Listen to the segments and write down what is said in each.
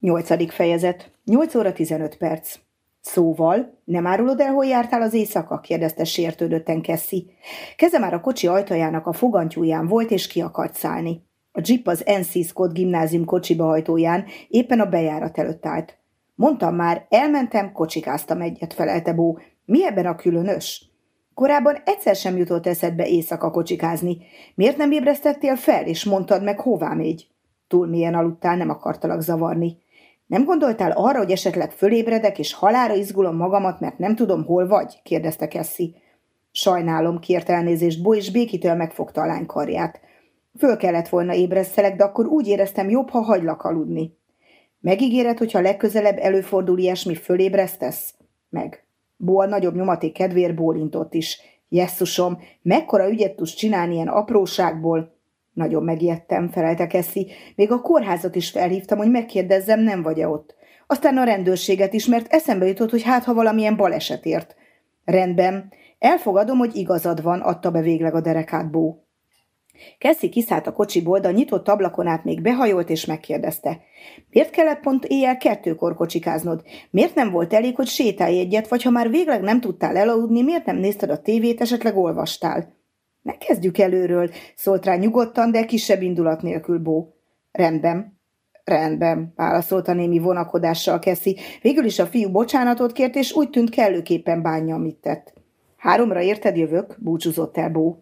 Nyolcadik fejezet. 8 óra 15 perc. Szóval, nem árulod el, hol jártál az éjszaka? kérdezte sértődötten Kessi. Keze már a kocsi ajtajának a fogantyúján volt, és ki akart szállni. A jeep az NC Scott gimnázium kocsiba hajtóján éppen a bejárat előtt állt. Mondtam már, elmentem, kocsikáztam egyet, felelte Bó. Mi ebben a különös? Korábban egyszer sem jutott eszedbe éjszaka kocsikázni. Miért nem ébresztettél fel, és mondtad meg, hová mégy? Túl milyen aludtál, nem akartalak zavarni. Nem gondoltál arra, hogy esetleg fölébredek, és halára izgulom magamat, mert nem tudom, hol vagy? kérdezte Kessi. Sajnálom, kért elnézést Bo, és békítől megfogta a lány karját. Föl kellett volna ébresztelek, de akkor úgy éreztem jobb, ha hagylak aludni. Megígéred, hogyha legközelebb előfordul ilyesmi, fölébresztesz? Meg. Bo a nagyobb nyomaték kedvéért bólintott is. Jesszusom, mekkora ügyet tudsz csinálni ilyen apróságból? Nagyon megijedtem, felelte Keszi. Még a kórházat is felhívtam, hogy megkérdezzem, nem vagy-e ott. Aztán a rendőrséget is, mert eszembe jutott, hogy hát ha valamilyen baleset ért. Rendben. Elfogadom, hogy igazad van, adta be végleg a derekát Bó. Keszi kiszállt a kocsiból, de a nyitott ablakon át még behajolt és megkérdezte. Miért kellett pont éjjel kettőkor kocsikáznod? Miért nem volt elég, hogy sétálj egyet, vagy ha már végleg nem tudtál elaludni, miért nem nézted a tévét, esetleg olvastál? Ne kezdjük előről, szólt rá nyugodtan, de kisebb indulat nélkül Bó. Rendben, rendben, válaszolta némi vonakodással Keszi. Végül is a fiú bocsánatot kért, és úgy tűnt kellőképpen bánja, amit tett. Háromra érted jövök, búcsúzott el Bó.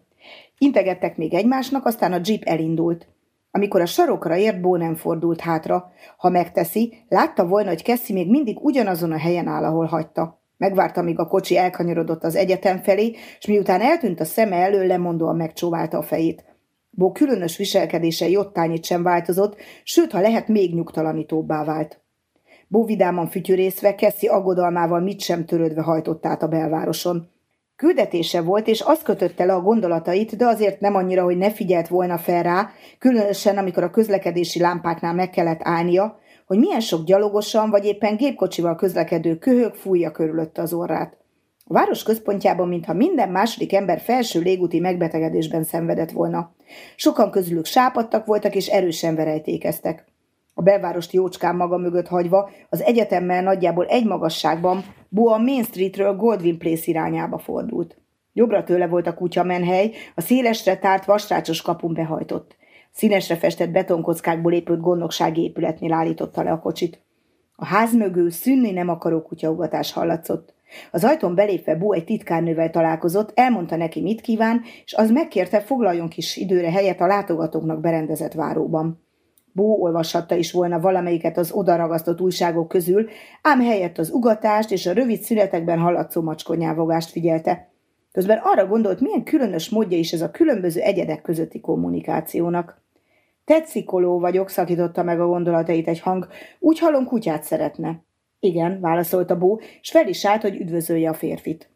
Integettek még egymásnak, aztán a jeep elindult. Amikor a sarokra ért, Bó nem fordult hátra. Ha megteszi, látta volna, hogy Keszi még mindig ugyanazon a helyen áll, ahol hagyta. Megvárta, míg a kocsi elkanyarodott az egyetem felé, és miután eltűnt a szeme elől, lemondóan megcsóválta a fejét. Bó különös viselkedése jottányit sem változott, sőt, ha lehet, még nyugtalanítóbbá vált. Bó vidáman fütyűrészve, Keszi aggodalmával mit sem törődve hajtott át a belvároson. Küldetése volt, és azt kötötte le a gondolatait, de azért nem annyira, hogy ne figyelt volna fel rá, különösen amikor a közlekedési lámpáknál meg kellett állnia, hogy milyen sok gyalogosan vagy éppen gépkocsival közlekedő köhög fújja körülötte az orrát. A város központjában, mintha minden második ember felső légúti megbetegedésben szenvedett volna. Sokan közülük sápadtak voltak és erősen verejtékeztek. A belvárost jócskán maga mögött hagyva, az egyetemmel nagyjából egy magasságban, Bo a Main Streetről Goldwyn Place irányába fordult. Jobbra tőle volt a kutya menhely, a szélesre tárt vasrácsos kapun behajtott. Színesre festett betonkockákból épült gondnoksági épületnél állította le a kocsit. A ház mögül szűnni nem akaró kutyaugatás hallatszott. Az ajtón belépve Bó egy titkárnővel találkozott, elmondta neki, mit kíván, és az megkérte, foglaljon kis időre helyet a látogatóknak berendezett váróban. Bó olvashatta is volna valamelyiket az odaragasztott újságok közül, ám helyett az ugatást és a rövid születekben hallatszó macskonyávogást figyelte. Közben arra gondolt, milyen különös módja is ez a különböző egyedek közötti kommunikációnak. Tetszikoló vagyok, szakította meg a gondolatait egy hang. Úgy hallom, kutyát szeretne. Igen, válaszolta Bó, és fel is állt, hogy üdvözölje a férfit.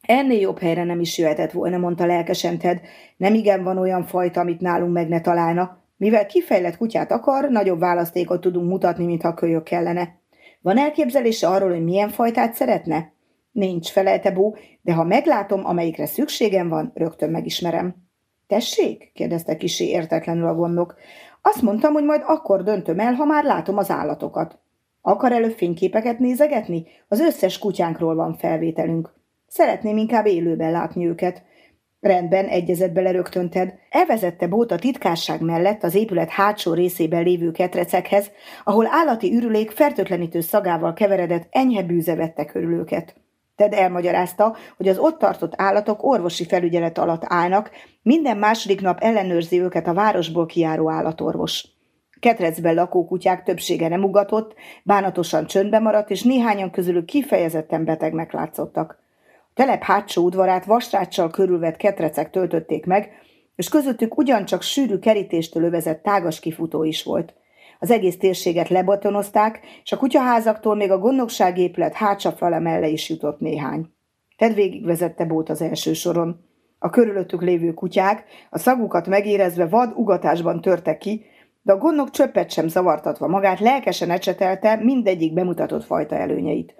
Ennél jobb helyre nem is jöhetett volna, mondta lelkesen Ted. Nem igen van olyan fajta, amit nálunk meg ne találna. Mivel kifejlett kutyát akar, nagyobb választékot tudunk mutatni, mintha kölyök kellene. Van elképzelése arról, hogy milyen fajtát szeretne? Nincs, felelte Bó, de ha meglátom, amelyikre szükségem van, rögtön megismerem. Tessék? kérdezte kisé értetlenül a gondok. Azt mondtam, hogy majd akkor döntöm el, ha már látom az állatokat. Akar előbb fényképeket nézegetni? Az összes kutyánkról van felvételünk. Szeretném inkább élőben látni őket. Rendben, egyezett bele rögtön Ted. Elvezette Bót a titkárság mellett az épület hátsó részében lévő ketrecekhez, ahol állati ürülék fertőtlenítő szagával keveredett enyhe bűze vette körül őket. Ted elmagyarázta, hogy az ott tartott állatok orvosi felügyelet alatt állnak, minden második nap ellenőrzi őket a városból kiáró állatorvos. Ketrecben lakó kutyák többsége nem ugatott, bánatosan csöndbe maradt, és néhányan közülük kifejezetten betegnek látszottak. A telep hátsó udvarát vasráccsal körülvett ketrecek töltötték meg, és közöttük ugyancsak sűrű kerítéstől övezett tágas kifutó is volt – az egész térséget lebotonozták, és a kutyaházaktól még a gondnoksági épület hátsa fele mellé is jutott néhány. Ted végigvezette Bót az első soron. A körülöttük lévő kutyák, a szagukat megérezve vad ugatásban törtek ki, de a gondnok csöppet sem zavartatva magát, lelkesen ecsetelte mindegyik bemutatott fajta előnyeit.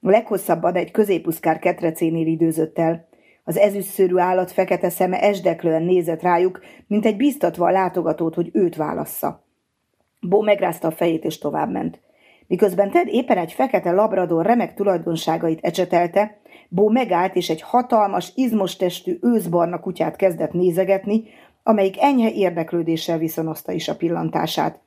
A leghosszabban egy középuszkár ketrecénél időzött el. Az ezüstszőrű állat fekete szeme esdeklően nézett rájuk, mint egy biztatva a látogatót, hogy őt válassza. Bó megrázta a fejét és továbbment. Miközben Ted éppen egy fekete labrador remek tulajdonságait ecsetelte, Bó megállt és egy hatalmas, izmos testű őszbarna kutyát kezdett nézegetni, amelyik enyhe érdeklődéssel viszonozta is a pillantását.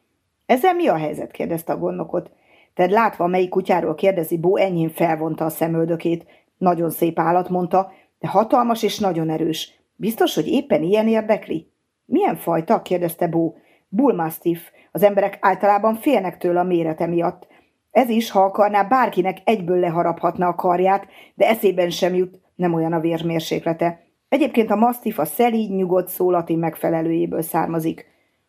Ezzel mi a helyzet? kérdezte a gondnokot. Ted látva, melyik kutyáról kérdezi, Bó enyhén felvonta a szemöldökét. Nagyon szép állat, mondta, de hatalmas és nagyon erős. Biztos, hogy éppen ilyen érdekli? Milyen fajta? kérdezte Bó. Bullmastiff. Az emberek általában félnek tőle a mérete miatt. Ez is, ha akarná, bárkinek egyből leharaphatna a karját, de eszében sem jut, nem olyan a vérmérséklete. Egyébként a mastiff a szelíd, nyugodt szó latin megfelelőjéből származik.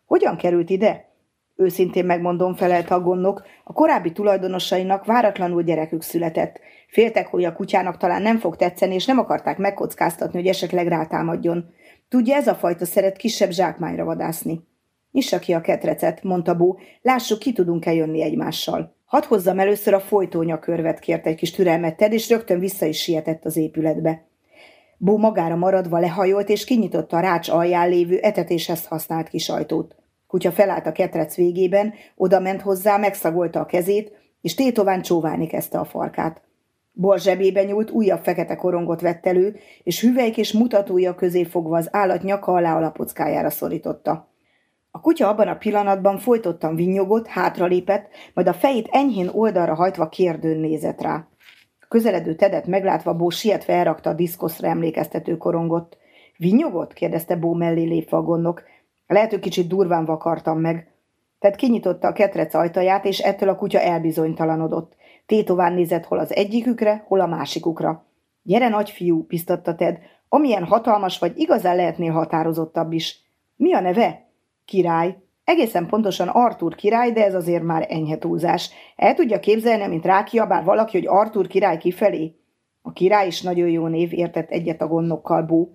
Hogyan került ide? Őszintén megmondom, felelt a gondnok, a korábbi tulajdonosainak váratlanul gyerekük született. Féltek, hogy a kutyának talán nem fog tetszeni, és nem akarták megkockáztatni, hogy esetleg rátámadjon. Tudja, ez a fajta szeret kisebb zsákmányra vadászni. Nyissa ki a ketrecet, mondta Bó, lássuk, ki tudunk-e jönni egymással. Hadd hozzam először a folytónyakörvet, kért egy kis türelmet Ted, és rögtön vissza is sietett az épületbe. Bó magára maradva lehajolt, és kinyitotta a rács alján lévő etetéshez használt kis ajtót. Kutya felállt a ketrec végében, oda ment hozzá, megszagolta a kezét, és tétován csóválni kezdte a farkát. Bor zsebébe nyúlt, újabb fekete korongot vett elő, és hüvelyk és mutatója közé fogva az állat nyaka alá a lapockájára szorította. A kutya abban a pillanatban folytottan vinnyogott, hátralépett, majd a fejét enyhén oldalra hajtva kérdőn nézett rá. A közeledő tedet meglátva Bó sietve elrakta a diszkoszra emlékeztető korongot. Vinnyogott? kérdezte Bó mellé lépve a gondok. Lehet, hogy kicsit durván vakartam meg. Ted kinyitotta a ketrec ajtaját, és ettől a kutya elbizonytalanodott. Tétován nézett hol az egyikükre, hol a másikukra. Gyere, nagyfiú, biztatta Ted. Amilyen hatalmas vagy, igazán lehetnél határozottabb is. Mi a neve? Király. Egészen pontosan Artur király, de ez azért már enyhe túlzás. El tudja képzelni, mint rákiabál valaki, hogy Artur király kifelé? A király is nagyon jó név, értett egyet a gondnokkal Bó.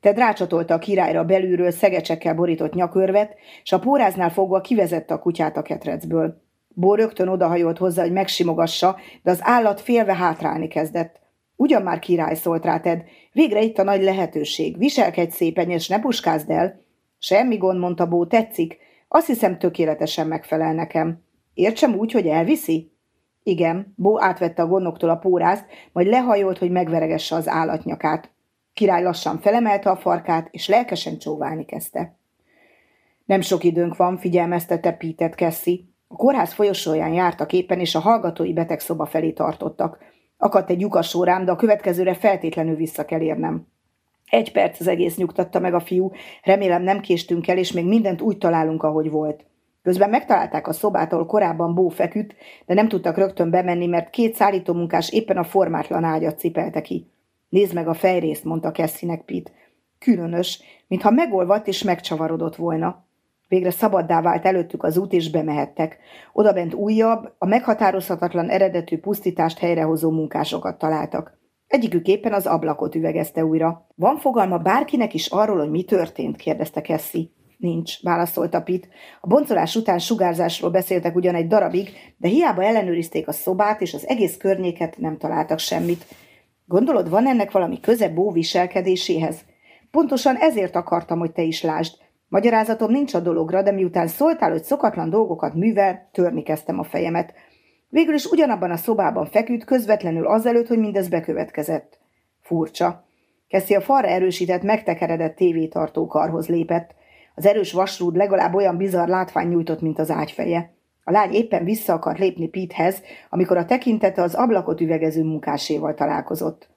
Ted rácsatolta a királyra belülről szegecsekkel borított nyakörvet, és a póráznál fogva kivezette a kutyát a ketrecből. Bó rögtön odahajolt hozzá, hogy megsimogassa, de az állat félve hátrálni kezdett. Ugyan már király szólt rá Ted, végre itt a nagy lehetőség, viselkedj szépen, és ne puskázd el. Semmi gond, mondta Bó, tetszik. Azt hiszem, tökéletesen megfelel nekem. Értsem úgy, hogy elviszi? Igen, Bó átvette a gondoktól a pórázt, majd lehajolt, hogy megveregesse az állatnyakát. Király lassan felemelte a farkát, és lelkesen csóválni kezdte. Nem sok időnk van, figyelmeztette Pítet Kessi. A kórház folyosóján jártak éppen, és a hallgatói betegszoba felé tartottak. Akadt egy lyukas órám, de a következőre feltétlenül vissza kell érnem. Egy perc az egész nyugtatta meg a fiú, remélem nem késtünk el, és még mindent úgy találunk, ahogy volt. Közben megtalálták a szobát, ahol korábban Bó feküdt, de nem tudtak rögtön bemenni, mert két szállítómunkás éppen a formátlan ágyat cipelte ki. Nézd meg a fejrészt, mondta Kesszinek Pit. Különös, mintha megolvadt és megcsavarodott volna. Végre szabaddá vált előttük az út, és bemehettek. Odabent újabb, a meghatározhatatlan eredetű pusztítást helyrehozó munkásokat találtak. Egyikük éppen az ablakot üvegezte újra. Van fogalma bárkinek is arról, hogy mi történt? kérdezte Kessi. Nincs, válaszolta Pit. A boncolás után sugárzásról beszéltek ugyan egy darabig, de hiába ellenőrizték a szobát, és az egész környéket nem találtak semmit. Gondolod, van ennek valami köze Bó viselkedéséhez? Pontosan ezért akartam, hogy te is lásd. Magyarázatom nincs a dologra, de miután szóltál, hogy szokatlan dolgokat művel, törni kezdtem a fejemet. Végül is ugyanabban a szobában feküdt, közvetlenül azelőtt, hogy mindez bekövetkezett. Furcsa. Keszi a falra erősített, megtekeredett tévétartó karhoz lépett. Az erős vasrúd legalább olyan bizarr látvány nyújtott, mint az ágyfeje. A lány éppen vissza akart lépni Pithez, amikor a tekintete az ablakot üvegező munkáséval találkozott.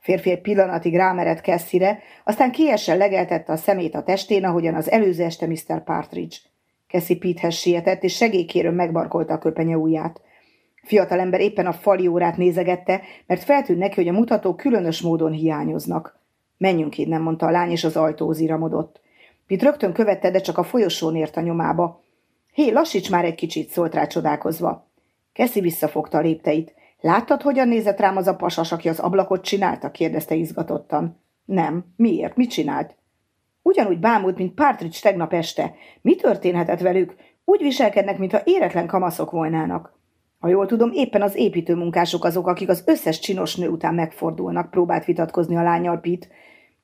Férfi egy pillanatig rámerett Cassire, aztán kiesen legeltette a szemét a testén, ahogyan az előző este Mr. Partridge. Cassie Pithez sietett, és segélykérőn megbarkolta a köpenye ujját. Fiatalember éppen a fali órát nézegette, mert feltűnt neki, hogy a mutatók különös módon hiányoznak. Menjünk innen, mondta a lány, és az ajtó ziramodott. Pit rögtön követte, de csak a folyosón ért a nyomába. Hé, lassíts már egy kicsit, szólt rá csodálkozva. Keszi visszafogta a lépteit. Láttad, hogyan nézett rám az a pasas, aki az ablakot csinálta? kérdezte izgatottan. Nem. Miért? Mit csinált? Ugyanúgy bámult, mint Partridge tegnap este. Mi történhetett velük? Úgy viselkednek, mintha éretlen kamaszok volnának. Ha jól tudom, éppen az építőmunkások azok, akik az összes csinos nő után megfordulnak, próbált vitatkozni a lányal Pit.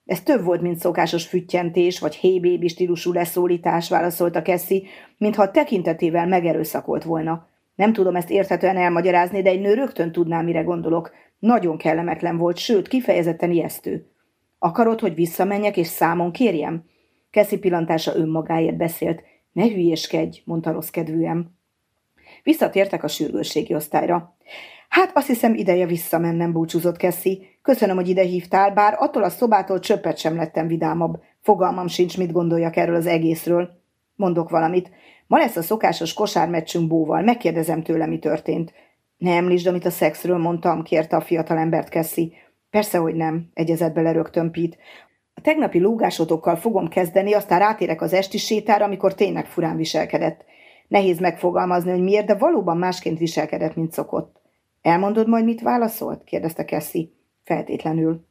Ez több volt, mint szokásos füttyentés, vagy baby stílusú leszólítás, válaszolta Kessi, mintha a tekintetével megerőszakolt volna. Nem tudom ezt érthetően elmagyarázni, de egy nő rögtön tudná, mire gondolok. Nagyon kellemetlen volt, sőt, kifejezetten ijesztő. Akarod, hogy visszamenjek és számon kérjem? Keszi pillantása önmagáért beszélt. Ne hülyéskedj, mondta rossz kedvűen. Visszatértek a sürgősségi osztályra. Hát azt hiszem ideje visszamennem, búcsúzott Keszi. Köszönöm, hogy ide hívtál, bár attól a szobától csöppet sem lettem vidámabb. Fogalmam sincs, mit gondoljak erről az egészről. Mondok valamit. Ma lesz a szokásos kosármeccsünk bóval, megkérdezem tőle, mi történt. Ne említsd, amit a szexről mondtam, kérte a fiatal embert Keszi. Persze, hogy nem, egyezett bele rögtön Pete. A tegnapi lógásotokkal fogom kezdeni, aztán rátérek az esti sétára, amikor tényleg furán viselkedett. Nehéz megfogalmazni, hogy miért, de valóban másként viselkedett, mint szokott. Elmondod majd, mit válaszolt? kérdezte Kessi. Feltétlenül.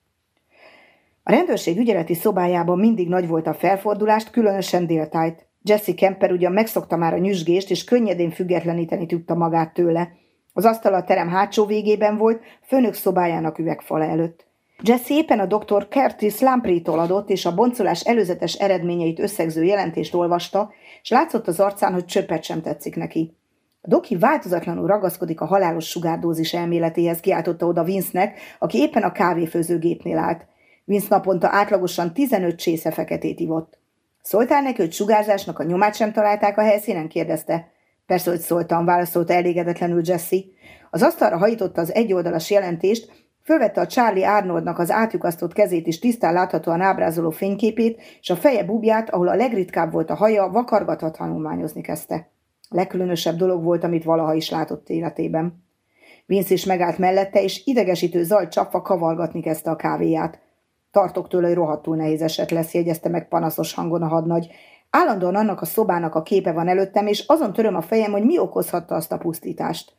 A rendőrség ügyeleti szobájában mindig nagy volt a felfordulást, különösen déltájt. Jesse Kemper ugyan megszokta már a nyüzsgést, és könnyedén függetleníteni tudta magát tőle. Az asztal a terem hátsó végében volt, főnök szobájának üvegfala előtt. Jesse éppen a doktor Curtis Lamprey-tól adott, és a boncolás előzetes eredményeit összegző jelentést olvasta, és látszott az arcán, hogy csöppet sem tetszik neki. A doki változatlanul ragaszkodik a halálos sugárdózis elméletéhez, kiáltotta oda Vince-nek, aki éppen a kávéfőzőgépnél állt. Vince naponta átlagosan 15 csésze feketét ivott. Szóltál neki, hogy sugárzásnak a nyomát sem találták a helyszínen? kérdezte. Persze, hogy szóltam, válaszolta elégedetlenül Jesse. Az asztalra hajította az egyoldalas jelentést, fölvette a Charlie Arnoldnak az átjukasztott kezét is tisztán láthatóan ábrázoló fényképét, és a feje bubját, ahol a legritkább volt a haja, vakargatva tanulmányozni kezdte. Legkülönösebb dolog volt, amit valaha is látott életében. Vince is megállt mellette, és idegesítő zaj csapva kavalgatni kezdte a kávéját. Tartok tőle, hogy rohadtul nehéz eset lesz, jegyezte meg panaszos hangon a hadnagy. Állandóan annak a szobának a képe van előttem, és azon töröm a fejem, hogy mi okozhatta azt a pusztítást.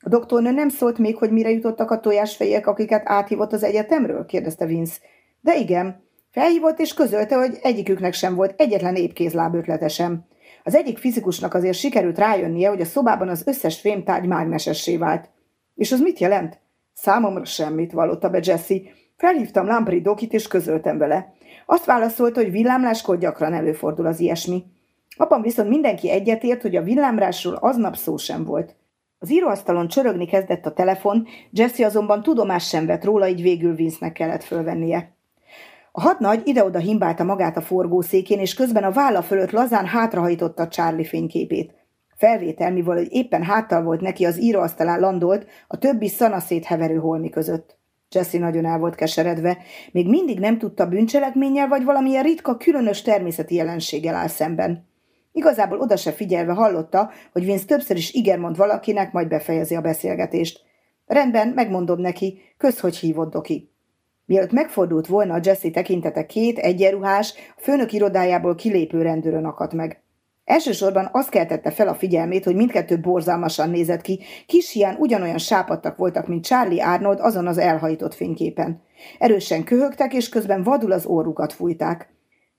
A doktornő nem szólt még, hogy mire jutottak a tojásfejek, akiket áthívott az egyetemről? kérdezte Vince. De igen, felhívott és közölte, hogy egyiküknek sem volt egyetlen épkézláb ötlete. Az egyik fizikusnak azért sikerült rájönnie, hogy a szobában az összes fémtárgy mágnesessé vált. És az mit jelent? Számomra semmit, vallotta be Jesse. Felhívtam Lampri Dokit, és közöltem vele. Azt válaszolta, hogy villámláskor gyakran előfordul az ilyesmi. Abban viszont mindenki egyetért, hogy a villámrásról aznap szó sem volt. Az íróasztalon csörögni kezdett a telefon, Jesse azonban tudomás sem vett róla, így végül Vince-nek kellett fölvennie. A hadnagy ide-oda himbálta magát a forgószékén, és közben a válla fölött lazán hátrahajtotta Charlie fényképét. Felvétel, mivel hogy éppen háttal volt neki, az íróasztalán landolt a többi szanaszét heverő holmi között. Jesse nagyon el volt keseredve, még mindig nem tudta bűncselekménnyel vagy valamilyen ritka, különös természeti jelenséggel áll szemben. Igazából oda se figyelve hallotta, hogy Vince többször is igen mond valakinek, majd befejezi a beszélgetést. Rendben, megmondom neki, kösz, hogy hívott Doki. Mielőtt megfordult volna a Jesse tekintete két egyenruhás, a főnök irodájából kilépő rendőrön akadt meg. Elsősorban azt keltette fel a figyelmét, hogy mindkettő borzalmasan nézett ki, kis hián ugyanolyan sápadtak voltak, mint Charlie Arnold azon az elhajtott fényképen. Erősen köhögtek, és közben vadul az orrukat fújták.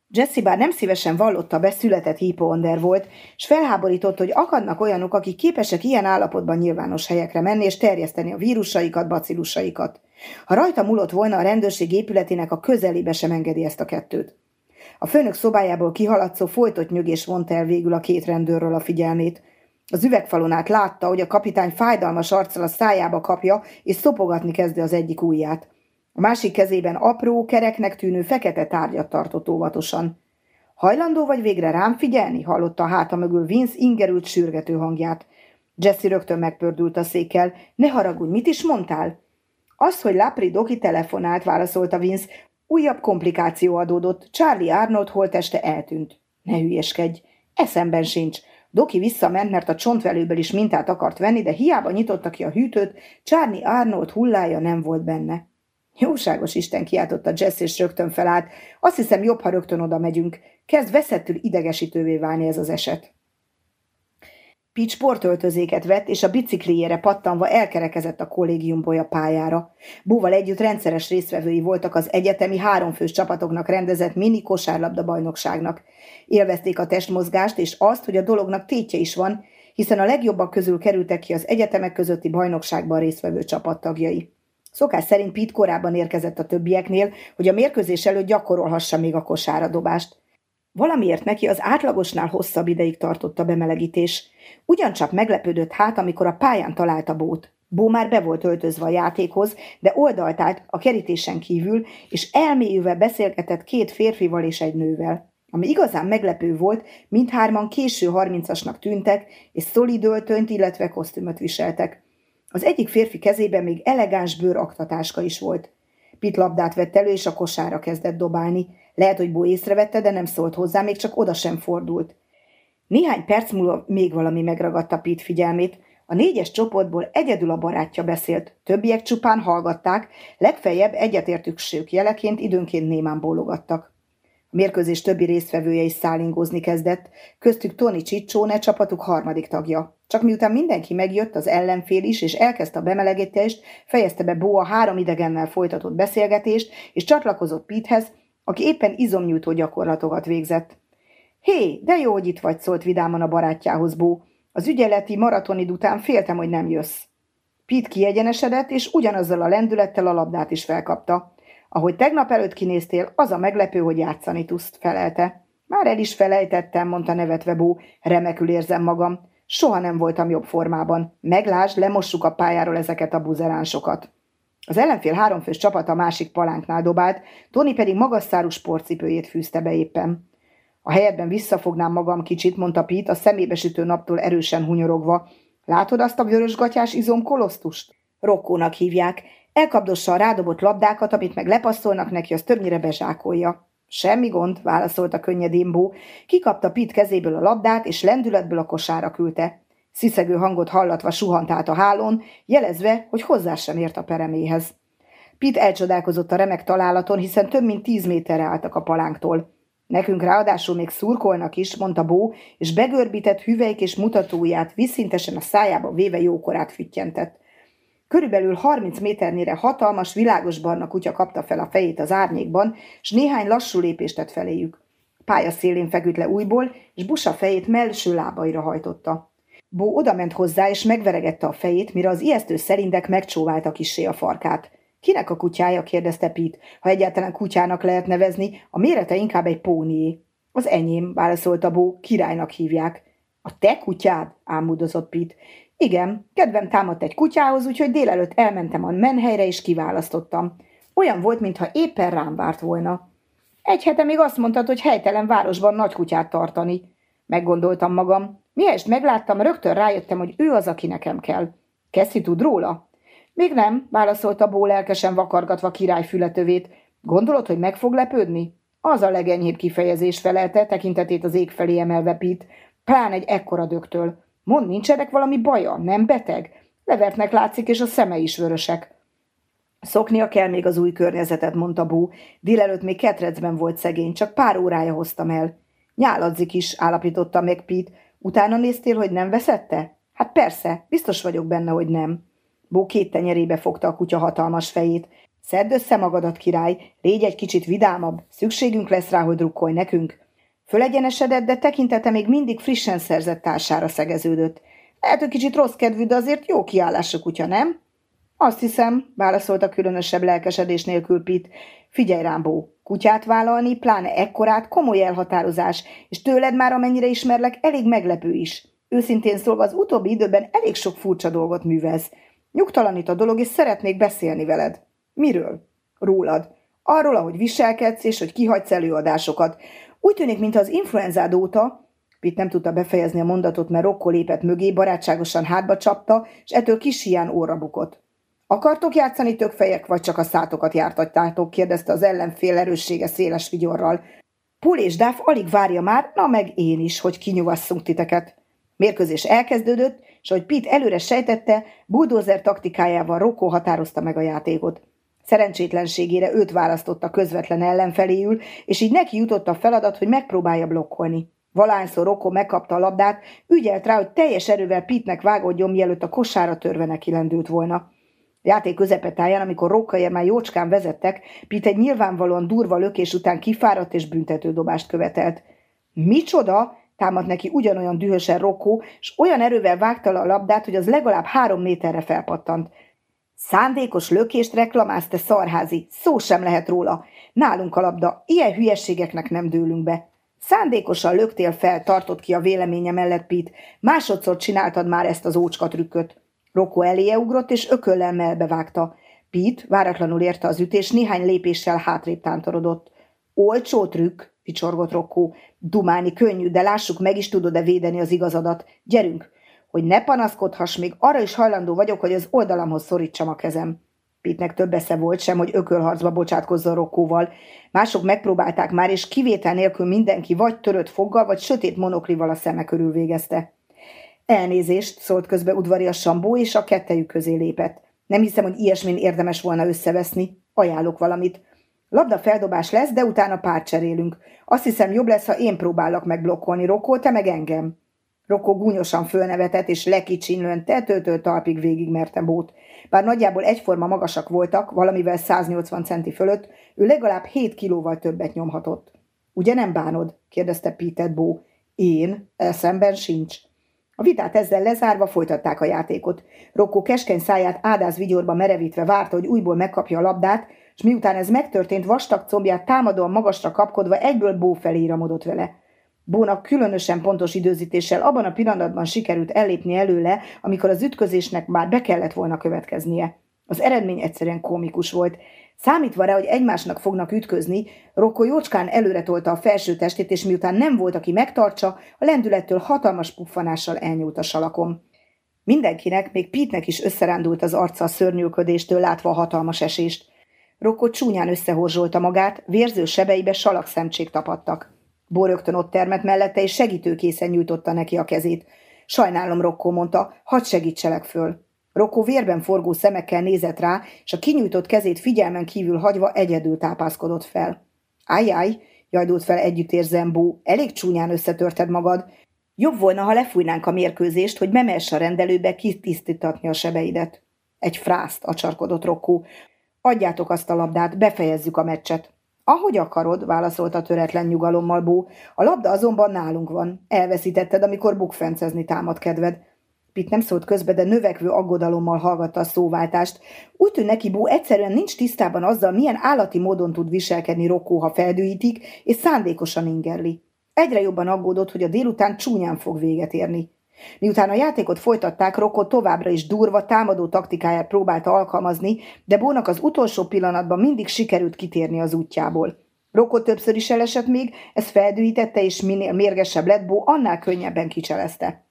Jesse bár nem szívesen vallotta be, született hipoonder volt, és felháborított, hogy akadnak olyanok, akik képesek ilyen állapotban nyilvános helyekre menni és terjeszteni a vírusaikat, bacillusaikat. Ha rajta múlott volna a rendőrség épületének a közelébe sem engedi ezt a kettőt. A főnök szobájából kihaladszó folytott nyögés vonta el végül a két rendőrről a figyelmét. Az üvegfalon át látta, hogy a kapitány fájdalmas arccal a szájába kapja, és szopogatni kezdi az egyik ujját. A másik kezében apró, kereknek tűnő fekete tárgyat tartott óvatosan. Hajlandó vagy végre rám figyelni? hallotta a háta mögül Vince ingerült sürgető hangját. Jesse rögtön megpördült a székkel. Ne haragudj, mit is mondtál? Az, hogy Lapri Doki telefonált, válaszolta Vince, újabb komplikáció adódott. Charlie Arnold holteste eltűnt. Ne hülyeskedj, eszemben sincs. Doki visszament, mert a csontvelőből is mintát akart venni, de hiába nyitotta ki a hűtőt, Charlie Arnold hullája nem volt benne. Jóságos Isten kiáltotta Jess, és rögtön felállt. Azt hiszem, jobb, ha rögtön oda megyünk. Kezd veszettül idegesítővé válni ez az eset. Pics sportöltözéket vett, és a bicikliére pattanva elkerekezett a kollégium pályára. Búval együtt rendszeres résztvevői voltak az egyetemi háromfős csapatoknak rendezett mini kosárlabda bajnokságnak. Élvezték a testmozgást, és azt, hogy a dolognak tétje is van, hiszen a legjobbak közül kerültek ki az egyetemek közötti bajnokságban résztvevő csapattagjai. Szokás szerint Pete korábban érkezett a többieknél, hogy a mérkőzés előtt gyakorolhassa még a kosáradobást. Valamiért neki az átlagosnál hosszabb ideig tartott a bemelegítés. Ugyancsak meglepődött hát, amikor a pályán találta bót. Bó már be volt öltözve a játékhoz, de oldalt állt a kerítésen kívül, és elmélyülve beszélgetett két férfival és egy nővel. Ami igazán meglepő volt, mindhárman késő harmincasnak tűntek, és szolid öltönyt, illetve kosztümöt viseltek. Az egyik férfi kezében még elegáns bőraktatáska is volt. Pit labdát vett elő, és a kosára kezdett dobálni. Lehet, hogy Bó észrevette, de nem szólt hozzá, még csak oda sem fordult. Néhány perc múlva még valami megragadta Pit figyelmét. A négyes csoportból egyedül a barátja beszélt, többiek csupán hallgatták, legfeljebb egyetértőkség jeleként időnként némán bólogattak. A mérkőzés többi résztvevője is szállingózni kezdett, köztük Tony Csicsóne csapatuk harmadik tagja. Csak miután mindenki megjött, az ellenfél is, és elkezdte a bemelegítést, fejezte be Bo a három idegennel folytatott beszélgetést, és csatlakozott Pithez, aki éppen izomnyújtó gyakorlatokat végzett. Hé, de jó, hogy itt vagy, szólt vidáman a barátjához Bó. Az ügyeleti maratonid után féltem, hogy nem jössz. Pete kiegyenesedett, és ugyanazzal a lendülettel a labdát is felkapta. Ahogy tegnap előtt kinéztél, az a meglepő, hogy játszani tudsz, felelte. Már el is felejtettem, mondta nevetve Bó, remekül érzem magam. Soha nem voltam jobb formában. Meglásd, lemossuk a pályáról ezeket a buzeránsokat. Az ellenfél háromfős csapat a másik palánknál dobált, Tony pedig magas szárú sportcipőjét fűzte be éppen. A helyetben visszafognám magam kicsit, mondta Pete, a szemébe sütő naptól erősen hunyorogva. Látod azt a vörösgatyás izom kolosztust? Rokkónak hívják. Elkapdossa a rádobott labdákat, amit meg lepasztolnak neki, az többnyire bezsákolja. Semmi gond, válaszolta könnyedén Bó. Kikapta Pit kezéből a labdát, és lendületből a kosára küldte. Sziszegő hangot hallatva suhant át a hálón, jelezve, hogy hozzá sem ért a pereméhez. Pit elcsodálkozott a remek találaton, hiszen több mint tíz méterre álltak a palánktól. Nekünk ráadásul még szurkolnak is, mondta Bó, és begörbített hüvelyk és mutatóját visszintesen a szájába véve jókorát füttyentett. Körülbelül 30 méternyire hatalmas, világos barna kutya kapta fel a fejét az árnyékban, és néhány lassú lépést tett feléjük. Pálya szélén feküdt le újból, és Busa fejét mellső lábaira hajtotta. Bó odament hozzá, és megveregette a fejét, mire az ijesztő szerindek megcsóválta kisé a farkát. Kinek a kutyája? kérdezte Pete. Ha egyáltalán kutyának lehet nevezni, a mérete inkább egy pónié. Az enyém, válaszolta Bó, királynak hívják. A te kutyád? ámúdozott Pete. Igen, kedvem támadt egy kutyához, úgyhogy délelőtt elmentem a menhelyre és kiválasztottam. Olyan volt, mintha éppen rám várt volna. Egy hete még azt mondtad, hogy helytelen városban nagy kutyát tartani. Meggondoltam magam. Miest megláttam, rögtön rájöttem, hogy ő az, aki nekem kell. Keszi tud róla? Még nem, válaszolta Bó lelkesen vakargatva király fületövét. Gondolod, hogy meg fog lepődni? Az a legenyhébb kifejezés felelte, tekintetét az ég felé emelve Pit, plán egy ekkora dögtől. Mond, nincsenek valami baja, nem beteg? Levertnek látszik, és a szeme is vörösek. Szoknia kell még az új környezetet, mondta Bú. Délelőtt még ketrecben volt szegény, csak pár órája hoztam el. Nyáladzik is, állapította meg Pete. Utána néztél, hogy nem veszette? Hát persze, biztos vagyok benne, hogy nem. Bó két tenyerébe fogta a kutya hatalmas fejét. Szedd össze magadat, király, légy egy kicsit vidámabb, szükségünk lesz rá, hogy drukkolj nekünk. Fölegyenesedett, de tekintete még mindig frissen szerzett társára szegeződött. Lehet, hogy kicsit rossz kedvű, de azért jó kiállású kutya, nem? Azt hiszem, válaszolta különösebb lelkesedés nélkül Pit. Figyelj rám, Bó, kutyát vállalni, pláne ekkorát, komoly elhatározás, és tőled már amennyire ismerlek, elég meglepő is. Őszintén szólva az utóbbi időben elég sok furcsa dolgot művelsz. Nyugtalanít a dolog, és szeretnék beszélni veled. Miről? Rólad. Arról, ahogy viselkedsz, és hogy kihagysz előadásokat. Úgy tűnik, mintha az influenzád óta, Pitt nem tudta befejezni a mondatot, mert Rokko lépett mögé, barátságosan hátba csapta, és ettől kis hián óra bukott. Akartok játszani tökfejek, vagy csak a szátokat jártattátok? kérdezte az ellenfél erőssége széles vigyorral. Pul és Duff alig várja már, na meg én is, hogy kinyugasszunk titeket. Mérkőzés elkezdődött, és ahogy Pete előre sejtette, bulldozer taktikájával Rokko határozta meg a játékot. Szerencsétlenségére őt választotta közvetlen ellenfeléül, és így neki jutott a feladat, hogy megpróbálja blokkolni. Valányszor Rokko megkapta a labdát, ügyelt rá, hogy teljes erővel Pitnek vágódjon, mielőtt a kosára törve neki lendült volna. Játék közepetáján, amikor Rokkaér már jócskán vezettek, Pit egy nyilvánvalóan durva lökés után kifáradt és büntetődobást követelt. Micsoda? támadt neki ugyanolyan dühösen Rokko, és olyan erővel vágta le a labdát, hogy az legalább három méterre felpattant. Szándékos lökést reklamálsz, te szarházi, szó sem lehet róla. Nálunk a labda, ilyen hülyességeknek nem dőlünk be. Szándékosan löktél fel, tartott ki a véleménye mellett Pete. Másodszor csináltad már ezt az ócska trükköt. Rokko eléje ugrott, és ököllel melbevágta. Pete váratlanul érte az ütés, néhány lépéssel hátrébb tántorodott. Olcsó trükk, vicsorgott Rokkó. Dumálni könnyű, de lássuk, meg is tudod-e védeni az igazadat. Gyerünk, hogy ne panaszkodhass, még arra is hajlandó vagyok, hogy az oldalamhoz szorítsam a kezem. Pitnek több esze volt sem, hogy ökölharcba bocsátkozzon Rokkóval. Mások megpróbálták már, és kivétel nélkül mindenki vagy törött foggal, vagy sötét monoklival a szeme körül végezte. Elnézést, szólt közbe udvari a Sambó, és a kettejük közé lépett. Nem hiszem, hogy ilyesmin érdemes volna összeveszni. Ajánlok valamit. Labda feldobás lesz, de utána pár cserélünk. Azt hiszem, jobb lesz, ha én próbálok megblokkolni Rokó, te meg engem. Rokó gúnyosan fölnevetett, és lekicsinlően tetőtől talpig végig merte bót. Bár nagyjából egyforma magasak voltak, valamivel 180 centi fölött, ő legalább 7 kilóval többet nyomhatott. Ugye nem bánod? kérdezte Peter Bó. Én? Eszemben sincs. A vitát ezzel lezárva folytatták a játékot. Rokko keskeny száját ádáz vigyorba merevítve várta, hogy újból megkapja a labdát, és miután ez megtörtént, vastag combját támadóan magasra kapkodva egyből Bó felé iramodott vele. Bónak különösen pontos időzítéssel abban a pillanatban sikerült ellépni előle, amikor az ütközésnek már be kellett volna következnie. Az eredmény egyszerűen komikus volt. Számítva rá, hogy egymásnak fognak ütközni, Rokko jócskán előre tolta a felső testét, és miután nem volt, aki megtartsa, a lendülettől hatalmas puffanással elnyúlt a salakom. Mindenkinek, még Pitnek is összerándult az arca a szörnyűködéstől látva a hatalmas esést. Rokko csúnyán összehorzsolta magát, vérző sebeibe salakszemcsék tapadtak. Bó rögtön ott termett mellette, és segítőkészen nyújtotta neki a kezét. Sajnálom, Rokkó mondta, hadd segítselek föl. Rokkó vérben forgó szemekkel nézett rá, és a kinyújtott kezét figyelmen kívül hagyva egyedül tápászkodott fel. Ájjáj, jajdult fel együttérzem Bó, elég csúnyán összetörted magad. Jobb volna, ha lefújnánk a mérkőzést, hogy memess a rendelőbe kitisztítatni a sebeidet. Egy frászt, acsarkodott Rokkó. Adjátok azt a labdát, befejezzük a meccset. Ahogy akarod, válaszolta töretlen nyugalommal Bó. A labda azonban nálunk van. Elveszítetted, amikor bukfencezni támad kedved. Pitt nem szólt közbe, de növekvő aggodalommal hallgatta a szóváltást. Úgy tűnt neki Bó egyszerűen nincs tisztában azzal, milyen állati módon tud viselkedni Rokó, ha feldűítik, és szándékosan ingerli. Egyre jobban aggódott, hogy a délután csúnyán fog véget érni. Miután a játékot folytatták, Rokko továbbra is durva, támadó taktikáját próbálta alkalmazni, de Bónak az utolsó pillanatban mindig sikerült kitérni az útjából. Rokko többször is elesett még, ez feldűítette, és minél mérgesebb lett, Bó annál könnyebben kicselezte.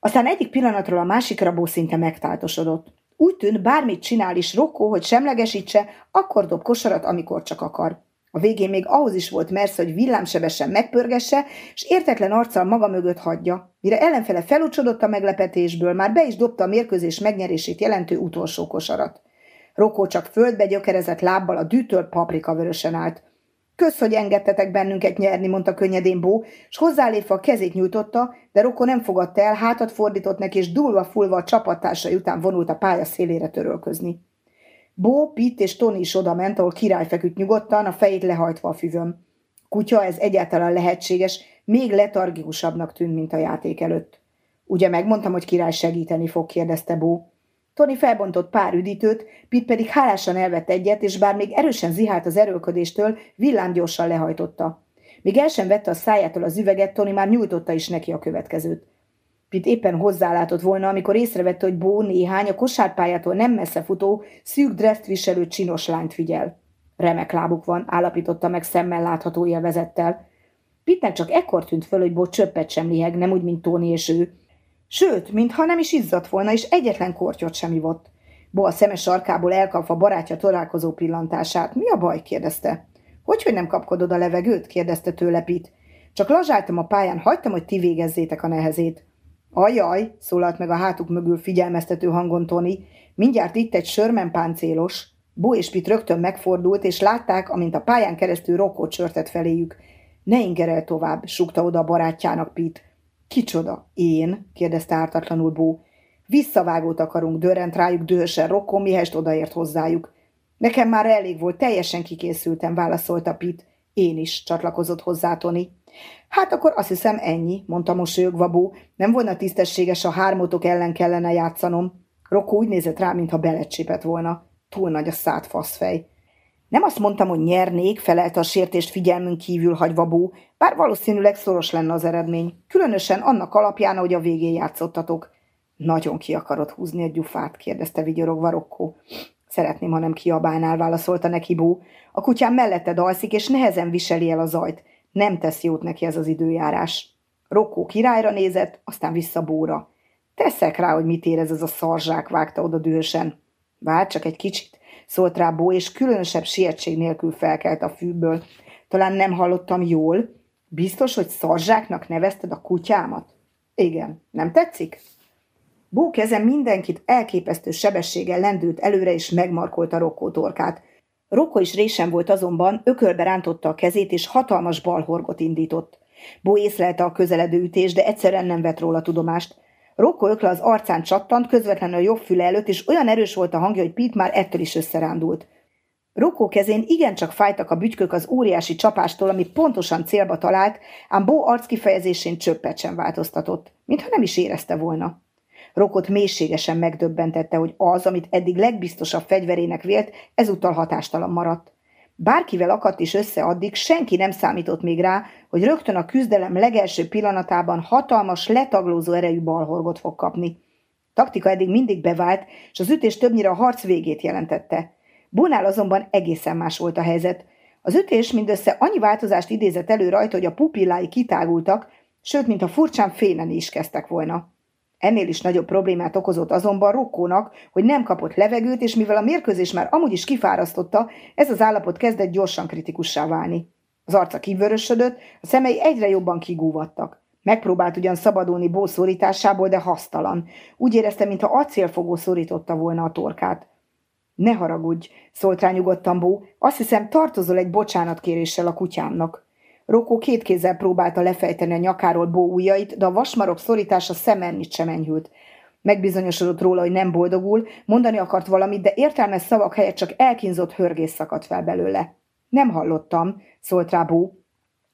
Aztán egyik pillanatról a másikra Bó szinte megtáltosodott. Úgy tűnt, bármit csinál is Rokko, hogy semlegesítse, akkor dob kosarat, amikor csak akar. A végén még ahhoz is volt mersz, hogy villámsebesen megpörgesse, és értetlen arccal maga mögött hagyja. Mire ellenfele felucsodott a meglepetésből, már be is dobta a mérkőzés megnyerését jelentő utolsó kosarat. Rokó csak földbe gyökerezett lábbal a dűtől paprika vörösen állt. Kösz, hogy engedtetek bennünket nyerni, mondta könnyedén Bó, és hozzálépve a kezét nyújtotta, de Rokó nem fogadta el, hátat fordított neki, és dulva fulva a csapattársai után vonult a pálya szélére törölközni. Bó, Pitt és Tony is oda ment, ahol király feküdt nyugodtan, a fejét lehajtva a füvön. Kutya, ez egyáltalán lehetséges, még letargikusabbnak tűnt, mint a játék előtt. Ugye megmondtam, hogy király segíteni fog, kérdezte Bó. Tony felbontott pár üdítőt, Pitt pedig hálásan elvett egyet, és bár még erősen zihált az erőlködéstől, villámgyorsan lehajtotta. Míg el sem vette a szájától az üveget, Tony már nyújtotta is neki a következőt. Pitt éppen hozzálátott volna, amikor észrevette, hogy Bó néhány a kosárpályától nem messze futó, szűk dreszt viselő csinos lányt figyel. Remek lábuk van, állapította meg szemmel látható élvezettel. Pittnek csak ekkor tűnt föl, hogy Bó csöppet sem liheg, nem úgy, mint Tóni és ő. Sőt, mintha nem is izzadt volna, és egyetlen kortyot sem ivott. Bo a szemes sarkából elkapva barátja találkozó pillantását. Mi a baj? kérdezte. Hogy, hogy nem kapkodod a levegőt? kérdezte tőle Pitt. Csak lazsáltam a pályán, hagytam, hogy ti végezzétek a nehezét. Ajaj, szólalt meg a hátuk mögül figyelmeztető hangon Tony, mindjárt itt egy sörmenpáncélos. Bó és Pit rögtön megfordult, és látták, amint a pályán keresztül rokot csörtet feléjük. Ne ingerel tovább, sukta oda a barátjának Pit. Kicsoda? Én? kérdezte ártatlanul Bó. Visszavágót akarunk, dörrent rájuk dühösen Rokko, mihest odaért hozzájuk. Nekem már elég volt, teljesen kikészültem, válaszolta Pit. Én is, csatlakozott hozzá Tony. Hát akkor azt hiszem ennyi, mondta mosolyogva Bó. Nem volna tisztességes, a hármótok ellen kellene játszanom. Rokko úgy nézett rá, mintha belecsépett volna. Túl nagy a szád faszfej. Nem azt mondtam, hogy nyernék, felelte a sértést figyelmünk kívül hagyva Bó, bár valószínűleg szoros lenne az eredmény, különösen annak alapján, hogy a végén játszottatok. Nagyon ki akarod húzni egy gyufát? kérdezte vigyorogva Rokkó. Szeretném, ha nem kiabálnál, válaszolta neki Bó. A kutyám mellette alszik, és nehezen viseli el a zajt. Nem tesz jót neki ez az időjárás. Rokkó királyra nézett, aztán vissza Bóra. Teszek rá, hogy mit érez ez a szarzsák, vágta oda dühösen. Vár csak egy kicsit, szólt rá Bó, és különösebb sietség nélkül felkelt a fűből. Talán nem hallottam jól. Biztos, hogy szarzsáknak nevezted a kutyámat? Igen. Nem tetszik? Bó keze mindenkit elképesztő sebességgel lendült előre, és megmarkolta Rokkó torkát. Rokko is résen volt azonban, ökölbe rántotta a kezét, és hatalmas balhorgot indított. Bó észlelte a közeledő ütést, de egyszerűen nem vett róla tudomást. Rokko ökle az arcán csattant, közvetlenül a jobb füle előtt, és olyan erős volt a hangja, hogy Pete már ettől is összerándult. Rokko kezén igencsak fájtak a bütykök az óriási csapástól, ami pontosan célba talált, ám Bó arckifejezésén csöppet sem változtatott, mintha nem is érezte volna. Rokot mélységesen megdöbbentette, hogy az, amit eddig legbiztosabb fegyverének vélt, ezúttal hatástalan maradt. Bárkivel akadt is össze addig, senki nem számított még rá, hogy rögtön a küzdelem legelső pillanatában hatalmas, letaglózó erejű balhorgot fog kapni. Taktika eddig mindig bevált, és az ütés többnyire a harc végét jelentette. Bunál azonban egészen más volt a helyzet. Az ütés mindössze annyi változást idézett elő rajta, hogy a pupillái kitágultak, sőt, mintha furcsán féleni is kezdtek volna. Ennél is nagyobb problémát okozott azonban Rokkónak, hogy nem kapott levegőt, és mivel a mérkőzés már amúgy is kifárasztotta, ez az állapot kezdett gyorsan kritikussá válni. Az arca kivörösödött, a szemei egyre jobban kigúvattak. Megpróbált ugyan szabadulni Bó szorításából, de hasztalan. Úgy érezte, mintha acélfogó szorította volna a torkát. Ne haragudj, szólt rá nyugodtan Bó, azt hiszem tartozol egy bocsánatkéréssel a kutyámnak. Rokó két kézzel próbálta lefejteni a nyakáról Bó ujjait, de a vasmarok szorítása szemennit sem enyhült. Megbizonyosodott róla, hogy nem boldogul, mondani akart valamit, de értelmes szavak helyett csak elkínzott hörgés szakadt fel belőle. Nem hallottam, szólt rá Bó.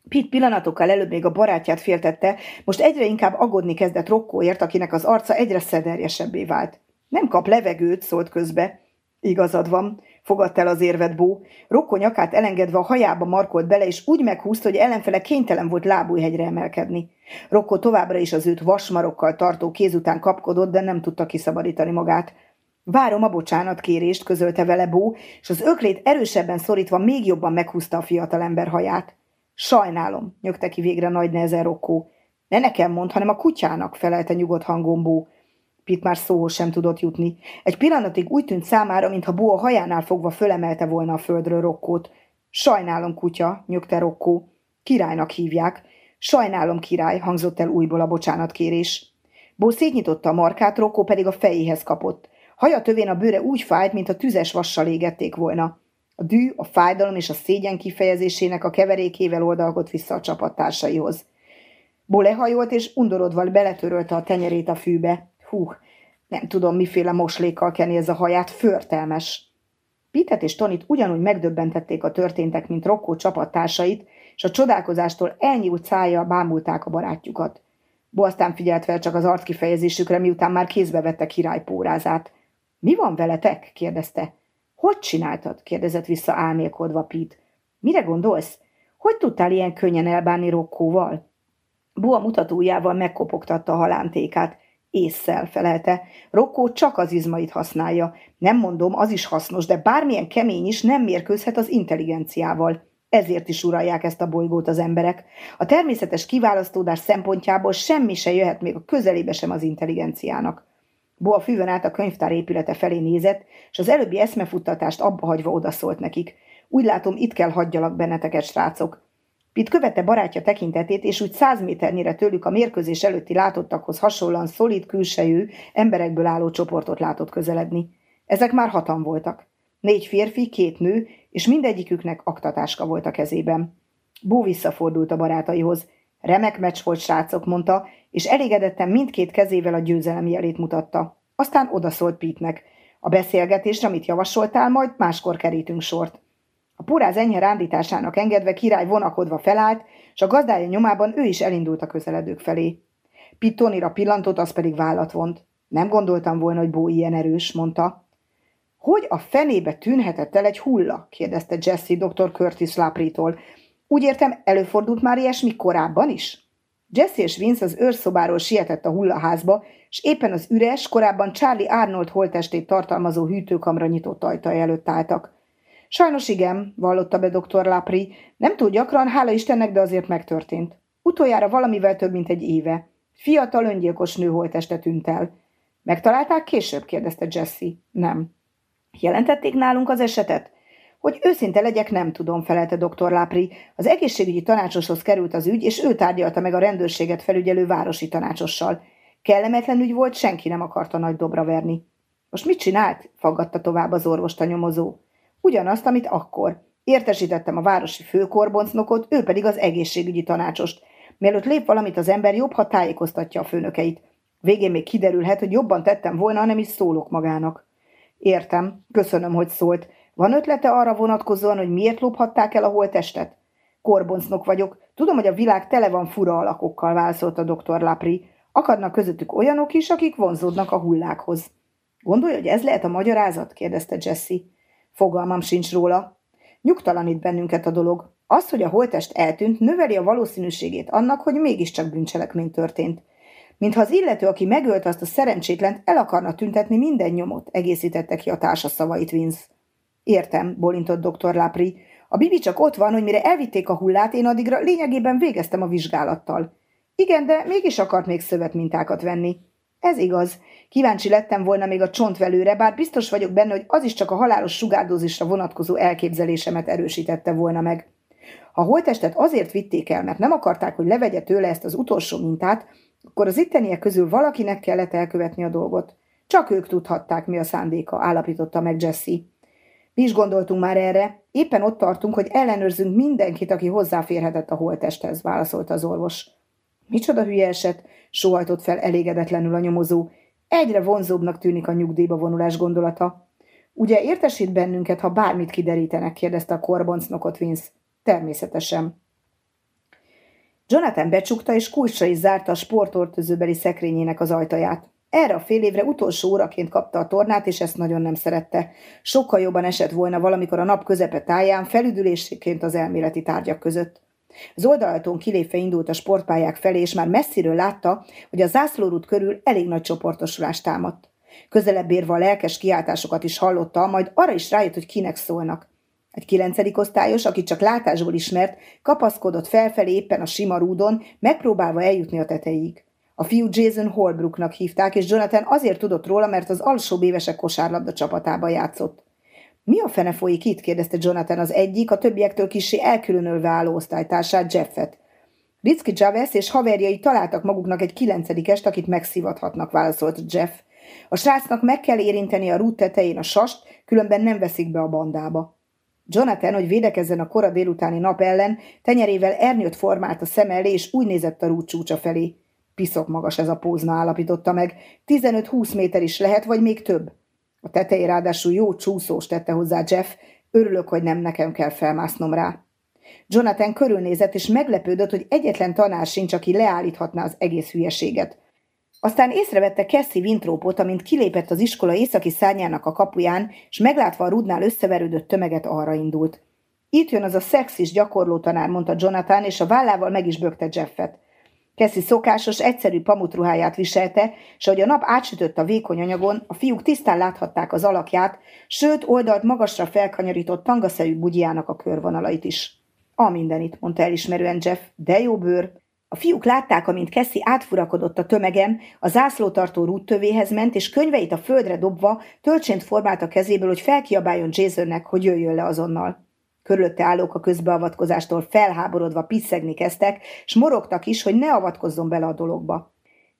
Pit pillanatokkal előbb még a barátját féltette, most egyre inkább agodni kezdett Rokkóért, akinek az arca egyre szederjesebbé vált. Nem kap levegőt, szólt közbe. Igazad van, fogadta el az érvet Bó. Rokko nyakát elengedve a hajába markolt bele, és úgy meghúzta, hogy ellenfele kénytelen volt lábújhegyre emelkedni. Rokko továbbra is az őt vasmarokkal tartó kéz után kapkodott, de nem tudta kiszabadítani magát. Várom a bocsánat kérést, közölte vele Bó, és az öklét erősebben szorítva még jobban meghúzta a fiatalember haját. Sajnálom, nyögte ki végre nagy nehezen Rokkó. Ne nekem mond, hanem a kutyának, felelte nyugodt hangon Bó. Pit már szóhoz sem tudott jutni. Egy pillanatig úgy tűnt számára, mintha Bó a hajánál fogva fölemelte volna a földről Rokkót. Sajnálom, kutya, nyögte Rokkó. Királynak hívják. Sajnálom, király, hangzott el újból a bocsánatkérés. Bó szétnyitotta a markát, Rokkó pedig a fejéhez kapott. Haja tövén a bőre úgy fájt, mint a tüzes vassal égették volna. A dű, a fájdalom és a szégyen kifejezésének a keverékével oldalgott vissza a csapattársaihoz. Bó lehajolt és undorodva beletörölte a tenyerét a fűbe. Hú, nem tudom, miféle moslékkal kenni ez a haját, förtelmes. Pitet és Tonit ugyanúgy megdöbbentették a történtek, mint Rokkó csapattársait, és a csodálkozástól elnyúlt szája bámulták a barátjukat. Bo aztán figyelt fel csak az arckifejezésükre, miután már kézbe vette király pórázát. Mi van veletek? kérdezte. Hogy csináltad? kérdezett vissza álmélkodva Pete. Mire gondolsz? Hogy tudtál ilyen könnyen elbánni Rokkóval? Bo a mutatójával megkopogtatta a halántékát észszel felelte. Rokkó csak az izmait használja. Nem mondom, az is hasznos, de bármilyen kemény is nem mérkőzhet az intelligenciával. Ezért is uralják ezt a bolygót az emberek. A természetes kiválasztódás szempontjából semmi se jöhet még a közelébe sem az intelligenciának. Bo a fűvön át a könyvtár épülete felé nézett, és az előbbi eszmefuttatást abba hagyva odaszólt nekik. Úgy látom, itt kell hagyjalak benneteket, srácok. Pitt követte barátja tekintetét, és úgy száz méternyire tőlük a mérkőzés előtti látottakhoz hasonlóan szolid külsejű, emberekből álló csoportot látott közeledni. Ezek már hatan voltak. Négy férfi, két nő, és mindegyiküknek aktatáska volt a kezében. Bó visszafordult a barátaihoz. Remek meccs volt, srácok, mondta, és elégedetten mindkét kezével a győzelem jelét mutatta. Aztán odaszólt Pitnek. A beszélgetésre, amit javasoltál, majd máskor kerítünk sort. A puráz enyhe rándításának engedve király vonakodva felállt, és a gazdája nyomában ő is elindult a közeledők felé. Pittonira pillantott, az pedig vállat vont. Nem gondoltam volna, hogy Bó ilyen erős, mondta. Hogy a fenébe tűnhetett el egy hulla? kérdezte Jesse dr. Curtis Lapritól. Úgy értem, előfordult már ilyesmi korábban is? Jesse és Vince az őrszobáról sietett a hullaházba, és éppen az üres, korábban Charlie Arnold holtestét tartalmazó hűtőkamra nyitott ajtaj előtt álltak. Sajnos igen, vallotta be dr. Lapri. Nem túl gyakran, hála Istennek, de azért megtörtént. Utoljára valamivel több, mint egy éve. Fiatal öngyilkos nő holteste tűnt el. Megtalálták később? kérdezte Jesse. Nem. Jelentették nálunk az esetet? Hogy őszinte legyek, nem tudom, felelte dr. Lápri. Az egészségügyi tanácsoshoz került az ügy, és ő tárgyalta meg a rendőrséget felügyelő városi tanácsossal. Kellemetlen ügy volt, senki nem akarta nagy dobra verni. Most mit csinált? faggatta tovább az orvost a nyomozó. Ugyanazt, amit akkor. Értesítettem a városi főkorboncnokot, ő pedig az egészségügyi tanácsost. Mielőtt lép valamit az ember, jobb, ha tájékoztatja a főnökeit. Végén még kiderülhet, hogy jobban tettem volna, nem is szólok magának. Értem, köszönöm, hogy szólt. Van ötlete arra vonatkozóan, hogy miért lophatták el a holtestet? Korboncnok vagyok. Tudom, hogy a világ tele van fura alakokkal, válaszolta dr. Lapri. Akadnak közöttük olyanok is, akik vonzódnak a hullákhoz. Gondolja, hogy ez lehet a magyarázat? kérdezte Jesse. Fogalmam sincs róla. Nyugtalanít bennünket a dolog. Az, hogy a holtest eltűnt, növeli a valószínűségét annak, hogy mégiscsak bűncselekmény történt. Mintha az illető, aki megölt azt a szerencsétlent, el akarna tüntetni minden nyomot, egészítette ki a társa szavait Vince. Értem, bolintott dr. Lapri. A Bibi csak ott van, hogy mire elvitték a hullát, én addigra lényegében végeztem a vizsgálattal. Igen, de mégis akart még szövetmintákat venni. Ez igaz. Kíváncsi lettem volna még a csontvelőre, bár biztos vagyok benne, hogy az is csak a halálos sugárdózisra vonatkozó elképzelésemet erősítette volna meg. Ha a holtestet azért vitték el, mert nem akarták, hogy levegye tőle ezt az utolsó mintát, akkor az itteniek közül valakinek kellett elkövetni a dolgot. Csak ők tudhatták, mi a szándéka, állapította meg Jesse. Mi is gondoltunk már erre, éppen ott tartunk, hogy ellenőrzünk mindenkit, aki hozzáférhetett a holtesthez, válaszolta az orvos. Micsoda hülye eset, sóhajtott fel elégedetlenül a nyomozó. Egyre vonzóbbnak tűnik a nyugdíjba vonulás gondolata. Ugye értesít bennünket, ha bármit kiderítenek, kérdezte a korboncnokot Vince. Természetesen. Jonathan becsukta és kulcsra is zárta a sportortözőbeli szekrényének az ajtaját. Erre a fél évre utolsó óraként kapta a tornát, és ezt nagyon nem szerette. Sokkal jobban esett volna valamikor a nap közepe táján, felüdüléséként az elméleti tárgyak között. Az oldalaton kilépve indult a sportpályák felé, és már messziről látta, hogy a zászlórút körül elég nagy csoportosulás támadt. Közelebb érve a lelkes kiáltásokat is hallotta, majd arra is rájött, hogy kinek szólnak. Egy kilencedik osztályos, akit csak látásból ismert, kapaszkodott felfelé éppen a sima rúdon, megpróbálva eljutni a tetejéig. A fiú Jason Holbrooknak hívták, és Jonathan azért tudott róla, mert az alsó évesek kosárlabda csapatában játszott. Mi a fene folyik itt? kérdezte Jonathan az egyik, a többiektől kisé elkülönölve álló osztálytársát, Jeffet. Ritzki Javesz és haverjai találtak maguknak egy kilencedikest, akit megszivathatnak, válaszolt Jeff. A srácnak meg kell érinteni a rút tetején a sast, különben nem veszik be a bandába. Jonathan, hogy védekezzen a kora délutáni nap ellen, tenyerével ernyőt formált a szem elé, és úgy nézett a rút csúcsa felé. Piszok magas ez a pózna, állapította meg. 15-20 méter is lehet, vagy még több. A tetején ráadásul jó csúszós tette hozzá Jeff, örülök, hogy nem nekem kell felmásznom rá. Jonathan körülnézett, és meglepődött, hogy egyetlen tanár sincs, aki leállíthatná az egész hülyeséget. Aztán észrevette Cassie Wintropot, amint kilépett az iskola északi szárnyának a kapuján, és meglátva a rudnál összeverődött tömeget arra indult. Itt jön az a szexis gyakorló tanár, mondta Jonathan, és a vállával meg is bökte Jeffet. Cassie szokásos, egyszerű pamutruháját viselte, és ahogy a nap átsütött a vékony anyagon, a fiúk tisztán láthatták az alakját, sőt oldalt magasra felkanyarított tangaszerű bugyjának a körvonalait is. A mindenit, mondta elismerően Jeff, de jó bőr, a fiúk látták, amint Kessi átfurakodott a tömegen, a zászlótartó rúttövéhez ment, és könyveit a földre dobva tölcsént formált a kezéből, hogy felkiabáljon Jasonnek, hogy jöjjön le azonnal. Körülötte állók a közbeavatkozástól felháborodva piszegni kezdtek, és morogtak is, hogy ne avatkozzon bele a dologba.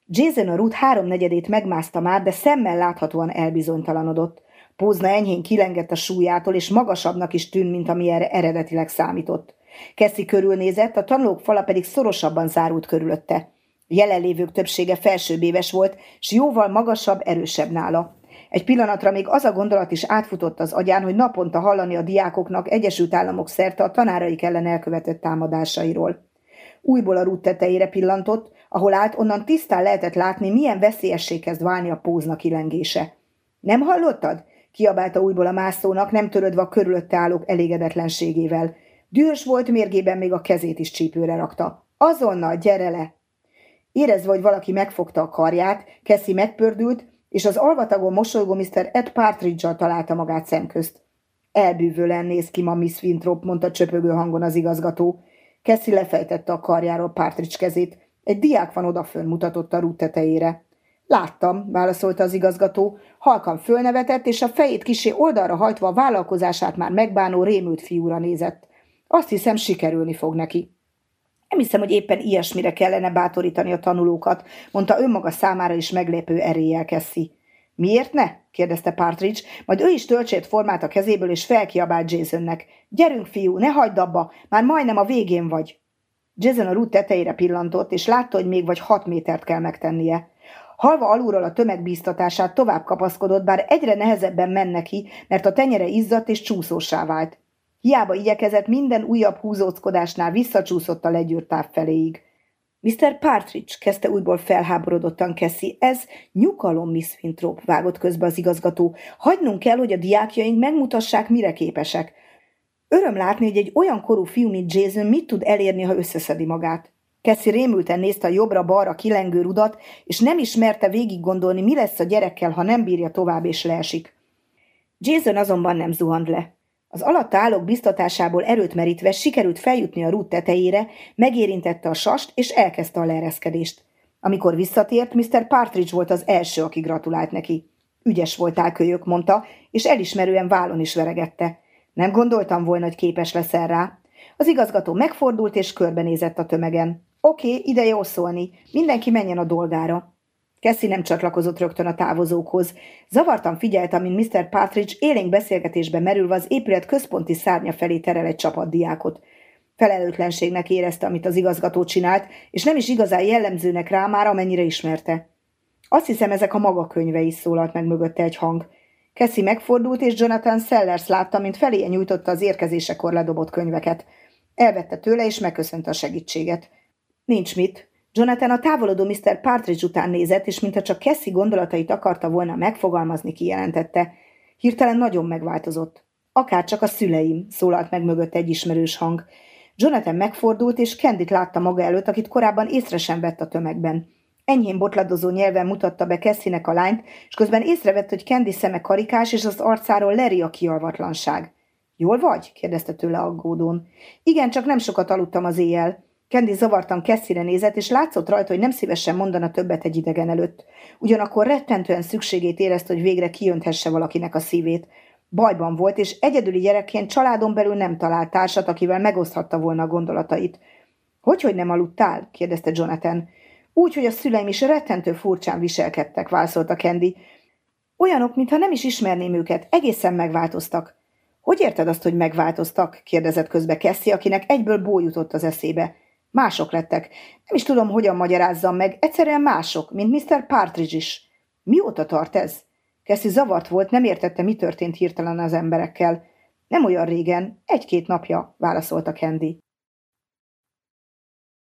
Jason a rút háromnegyedét megmászta már, de szemmel láthatóan elbizonytalanodott. Pózna enyhén kilengett a súlyától, és magasabbnak is tűnt, mint ami erre eredetileg számított. Keszi körülnézett, a tanulók fala pedig szorosabban zárult körülötte. Jelenlévők többsége felsőbbéves volt, s jóval magasabb, erősebb nála. Egy pillanatra még az a gondolat is átfutott az agyán, hogy naponta hallani a diákoknak Egyesült Államok szerte a tanáraik ellen elkövetett támadásairól. Újból a rút tetejére pillantott, ahol állt, onnan tisztán lehetett látni, milyen veszélyessé kezd válni a pózna kilengése. Nem hallottad? kiabálta újból a mászónak, nem törődve a körülötte állók elégedetlenségével. Dühös volt, mérgében még a kezét is csípőre rakta. Azonnal, gyere le! Érezve, hogy valaki megfogta a karját, Keszi megpördült, és az alvatagon mosolygó Mr. Ed Partridge-al találta magát szemközt. Elbűvőlen néz ki ma Miss Winthrop, mondta csöpögő hangon az igazgató. Keszi lefejtette a karjáról Partridge kezét. Egy diák van odafönn, mutatott a rút tetejére. Láttam, válaszolta az igazgató. Halkan fölnevetett, és a fejét kisé oldalra hajtva a vállalkozását már megbánó rémült fiúra nézett. Azt hiszem, sikerülni fog neki. Nem hiszem, hogy éppen ilyesmire kellene bátorítani a tanulókat, mondta önmaga számára is meglépő eréllyel Kessi. Miért ne? kérdezte Partridge, majd ő is töltsét formát a kezéből, és felkiabált Jasonnek. Gyerünk, fiú, ne hagyd abba, már majdnem a végén vagy. Jason a rút tetejére pillantott, és látta, hogy még vagy hat métert kell megtennie. Halva alulról a tömeg bíztatását tovább kapaszkodott, bár egyre nehezebben menne ki, mert a tenyere izzadt és csúszósá vált. Hiába igyekezett, minden újabb húzóckodásnál visszacsúszott a legyűrt táv feléig. Mr. Partridge, kezdte újból felháborodottan Keszi, ez nyugalom, Miss Winthrop, vágott közbe az igazgató. Hagynunk kell, hogy a diákjaink megmutassák, mire képesek. Öröm látni, hogy egy olyan korú fiú, mint Jason mit tud elérni, ha összeszedi magát. Keszi rémülten nézte a jobbra-balra kilengő rudat, és nem ismerte végig gondolni, mi lesz a gyerekkel, ha nem bírja tovább és leesik. Jason azonban nem zuhant le. Az alatta állók biztatásából erőt merítve sikerült feljutni a rút tetejére, megérintette a sast, és elkezdte a leereszkedést. Amikor visszatért, Mr. Partridge volt az első, aki gratulált neki. Ügyes voltál, kölyök, mondta, és elismerően vállon is veregette. Nem gondoltam volna, hogy képes leszel rá. Az igazgató megfordult és körbenézett a tömegen. Oké, okay, ide jó szólni. Mindenki menjen a dolgára. Kessi nem csatlakozott rögtön a távozókhoz. Zavartan figyelte, amint Mr. Partridge élénk beszélgetésbe merülve az épület központi szárnya felé terel egy csapat diákot. Felelőtlenségnek érezte, amit az igazgató csinált, és nem is igazán jellemzőnek rá már, amennyire ismerte. Azt hiszem, ezek a maga könyvei szólalt meg mögötte egy hang. Kessi megfordult, és Jonathan Sellers látta, mint feléje nyújtotta az érkezésekor ledobott könyveket. Elvette tőle, és megköszönte a segítséget. Nincs mit, Jonathan a távolodó Mr. Partridge után nézett, és mintha csak Cassie gondolatait akarta volna megfogalmazni, kijelentette. Hirtelen nagyon megváltozott. Akár csak a szüleim, szólalt meg mögött egy ismerős hang. Jonathan megfordult, és Kendit látta maga előtt, akit korábban észre sem vett a tömegben. Enyhén botladozó nyelven mutatta be Kessinek a lányt, és közben észrevett, hogy Kendi szeme karikás, és az arcáról leri a kialvatlanság. – Jól vagy? – kérdezte tőle aggódón. – Igen, csak nem sokat aludtam az éjjel. Kendi zavartan Kesszire nézett, és látszott rajta, hogy nem szívesen mondana többet egy idegen előtt. Ugyanakkor rettentően szükségét érezte, hogy végre kijönthesse valakinek a szívét. Bajban volt, és egyedüli gyerekként családon belül nem talált társat, akivel megoszthatta volna a gondolatait. Hogy, hogy nem aludtál? kérdezte Jonathan. Úgy, hogy a szüleim is rettentő furcsán viselkedtek, válaszolta Kendi. Olyanok, mintha nem is ismerném őket, egészen megváltoztak. Hogy érted azt, hogy megváltoztak? kérdezett közbe Kessi, akinek egyből bó jutott az eszébe. Mások lettek. Nem is tudom, hogyan magyarázzam meg. Egyszerűen mások, mint Mr. Partridge is. Mióta tart ez? Keszi zavart volt, nem értette, mi történt hirtelen az emberekkel. Nem olyan régen, egy-két napja, válaszolta Candy.